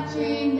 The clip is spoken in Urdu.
watching